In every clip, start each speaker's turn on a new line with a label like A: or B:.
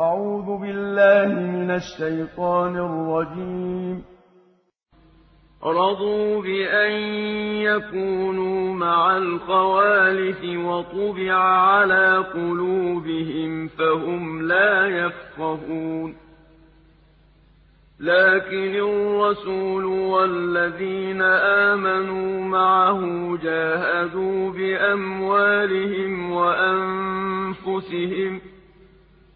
A: أعوذ بالله من الشيطان الرجيم.
B: رضوا بأن يكونوا مع الخوالف وطبع على قلوبهم فهم لا يفقهون. لكن الرسول والذين آمنوا معه جاهدوا بأموالهم وأنفسهم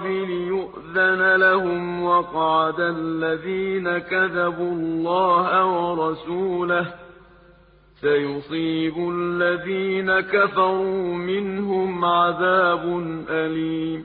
B: الأعراب ليؤذن لهم وقعد الذين كذبوا الله ورسوله سيصيب الذين كفروا منهم عذاب أليم